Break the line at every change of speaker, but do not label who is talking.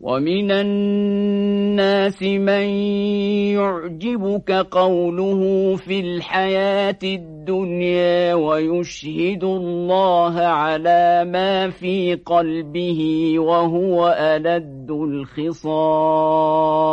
ومن الناس من يعجبك قوله في الحياة الدنيا ويشهد الله على ما في قلبه وهو ألد الخصام